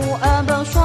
我 bên.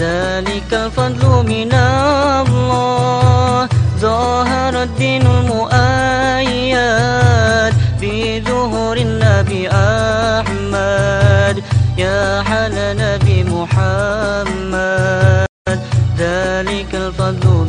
ذلك الفضل من الله. ظهر الدين المؤيد بظهور النبي أحمد. يا حل نبي محمد. ذلك الفضل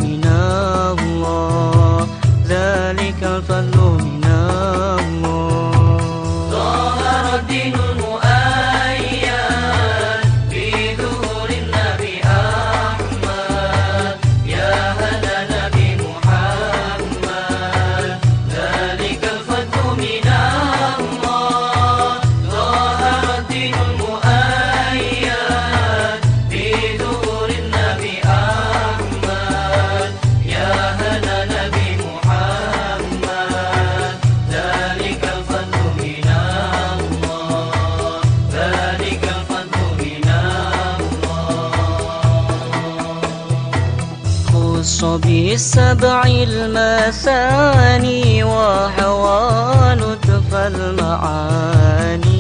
لساني وهوى تفى المعاني.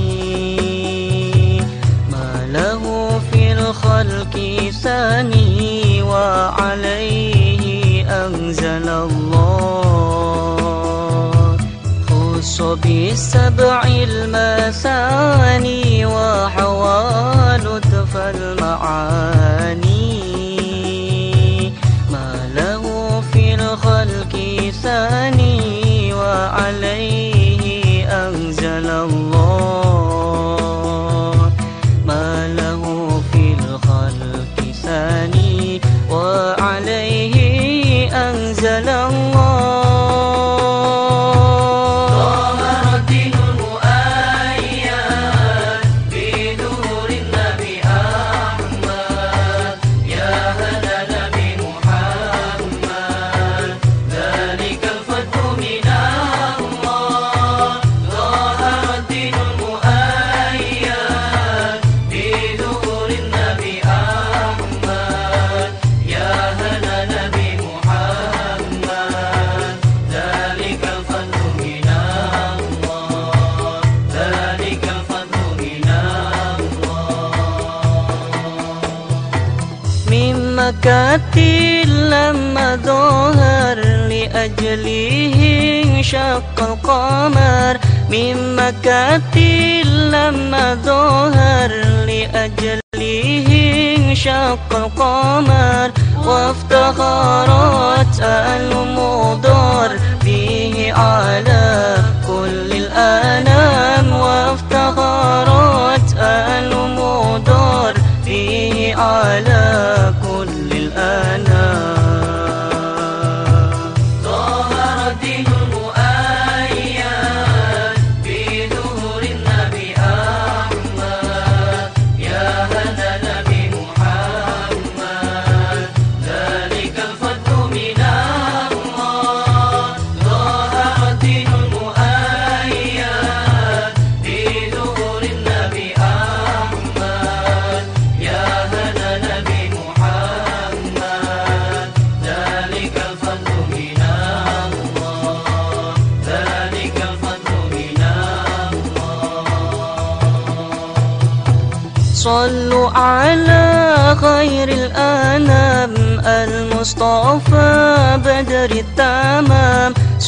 ما له في الخلق ثاني وعليه أنزل الله. خص بالسبع المثاني وهوى تفى المعاني. القمر من مكة لما ظهر لأجله انشق القمر وافتخرت المضر به على كل الأنام وافتخرت المضر به على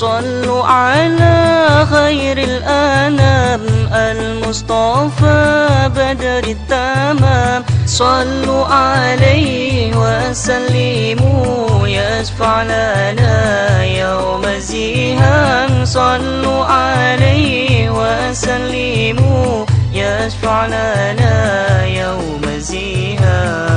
صلوا على خير الأنام. المصطفى بدر التمام. صلوا عليه وسلموا. يشفع لنا يوم الزهام صلوا عليه وسلموا. يشفع لنا يوم الزهام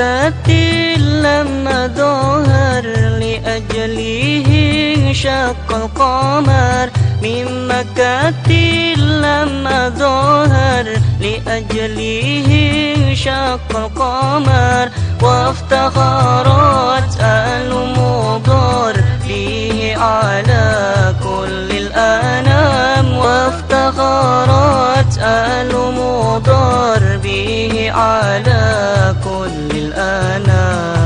كتيل لما ظهر لأجله انشق القمر. من مكة لما ظهر لأجله انشق القمر. وافتخرت المضار به على كل افتخرت أهل مضر به على كل الأنام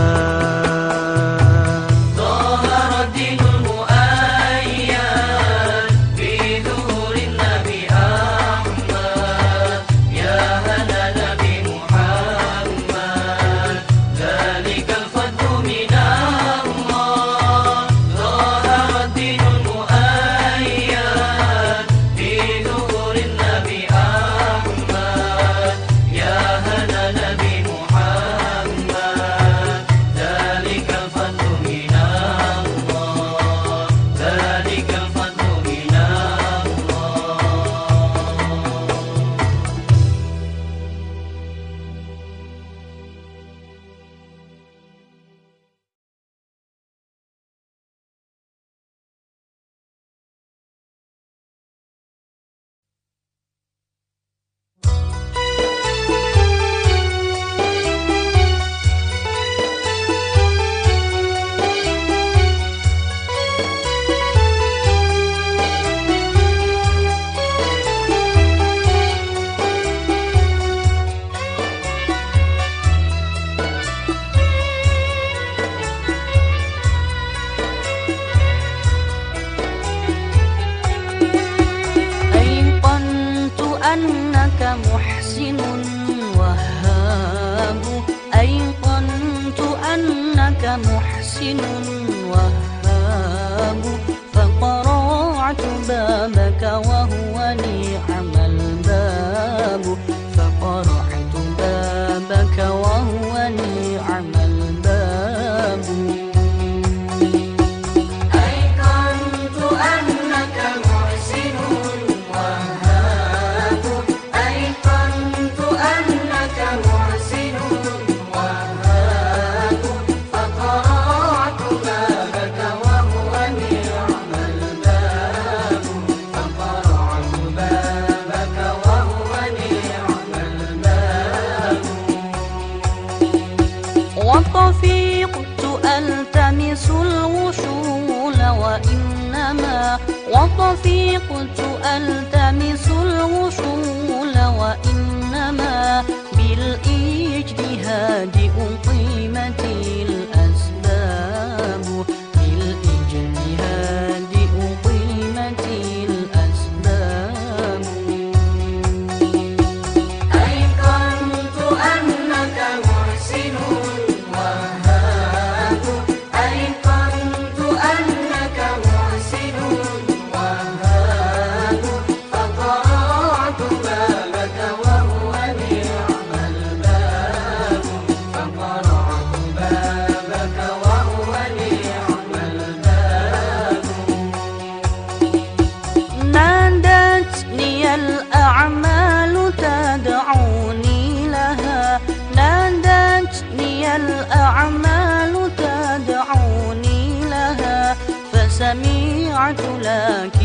الجميع تلاك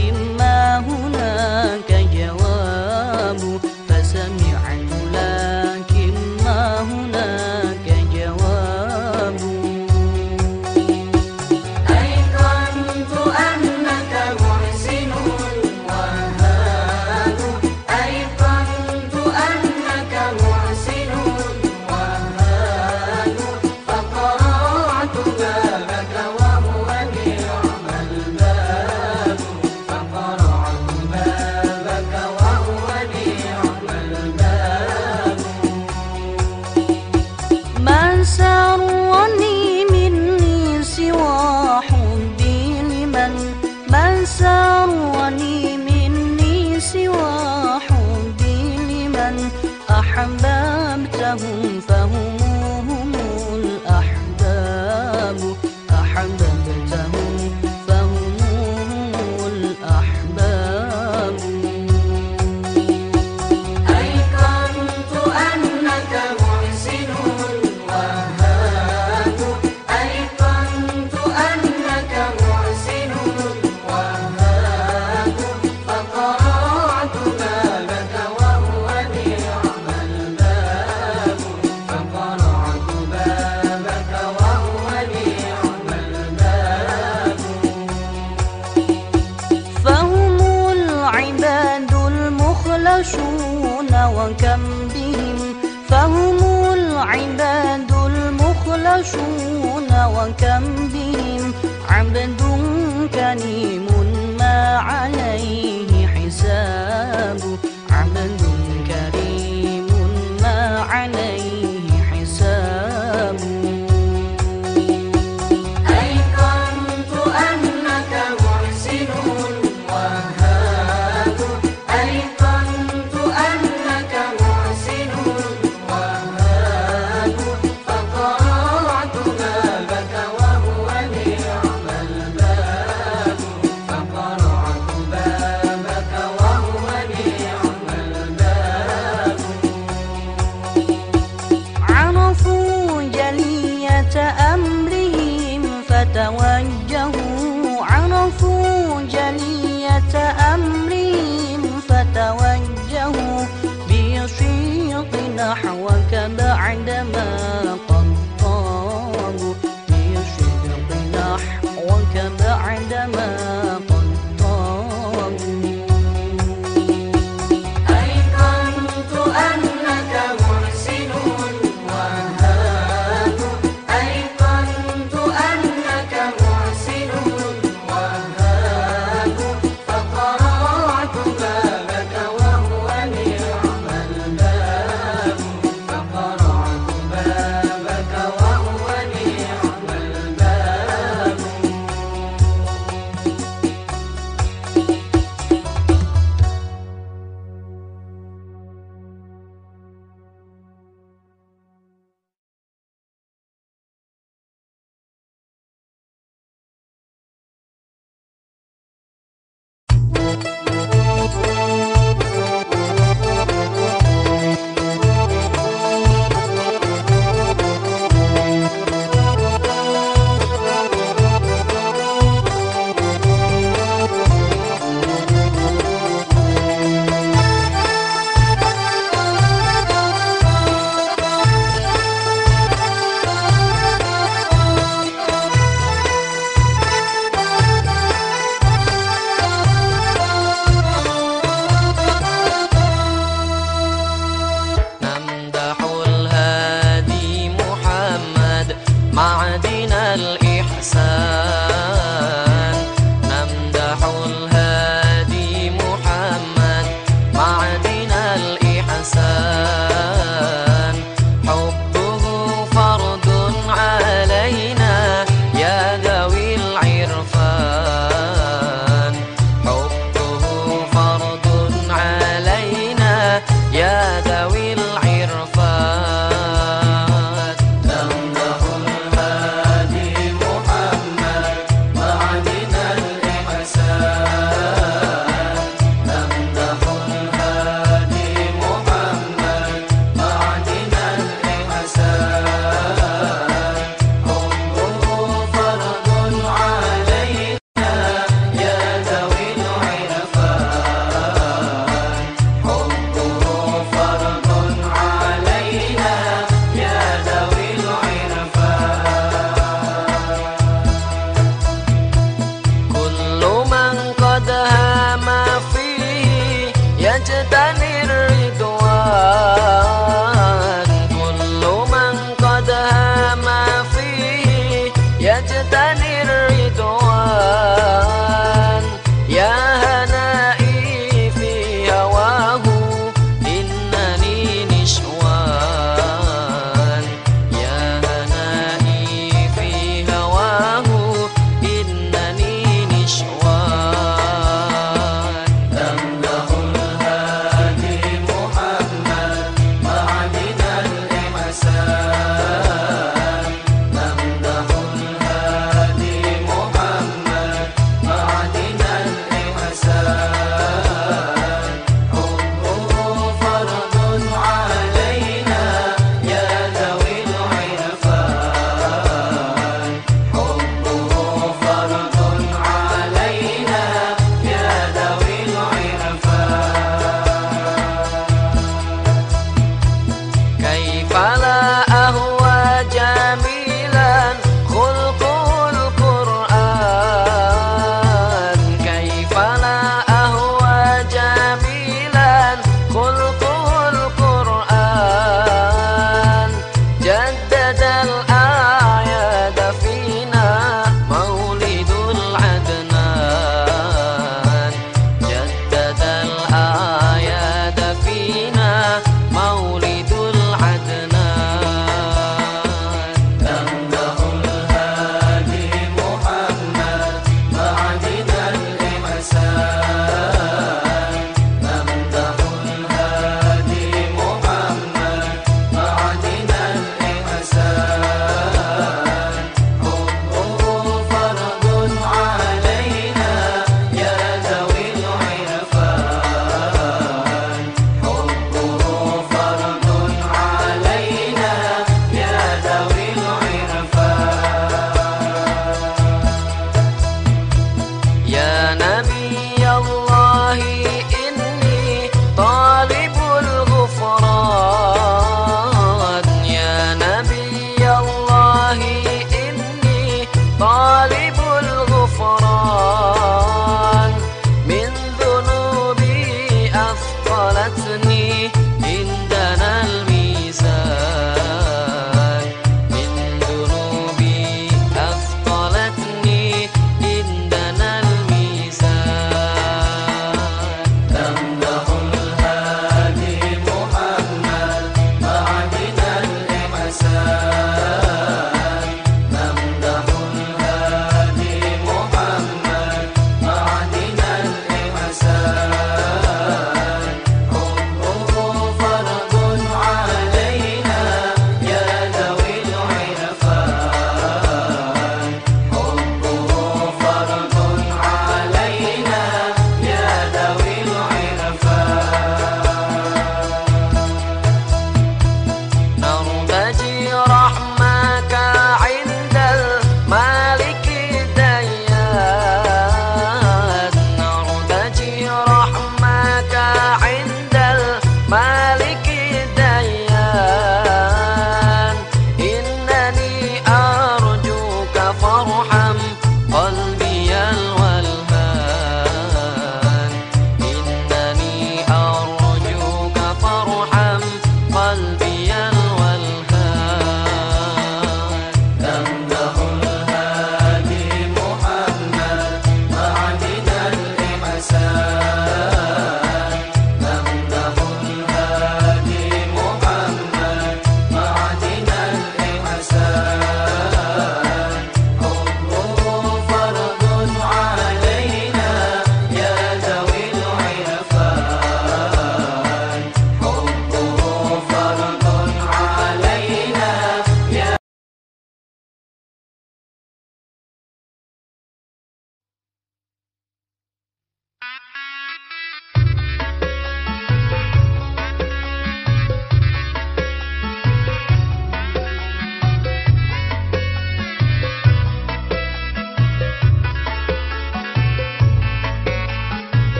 وكم بهم فهم العباد المخلصون وكم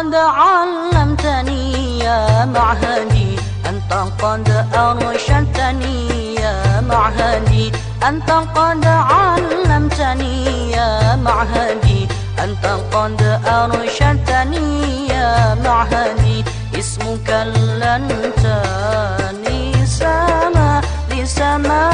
قد علمتني يا معهدي. أنت قد أرشدتني يا معهدي. أنت قد علمتني يا معهدي. أنت قد أرشدتني يا معهدي. اسمك لن تنسى ما لسما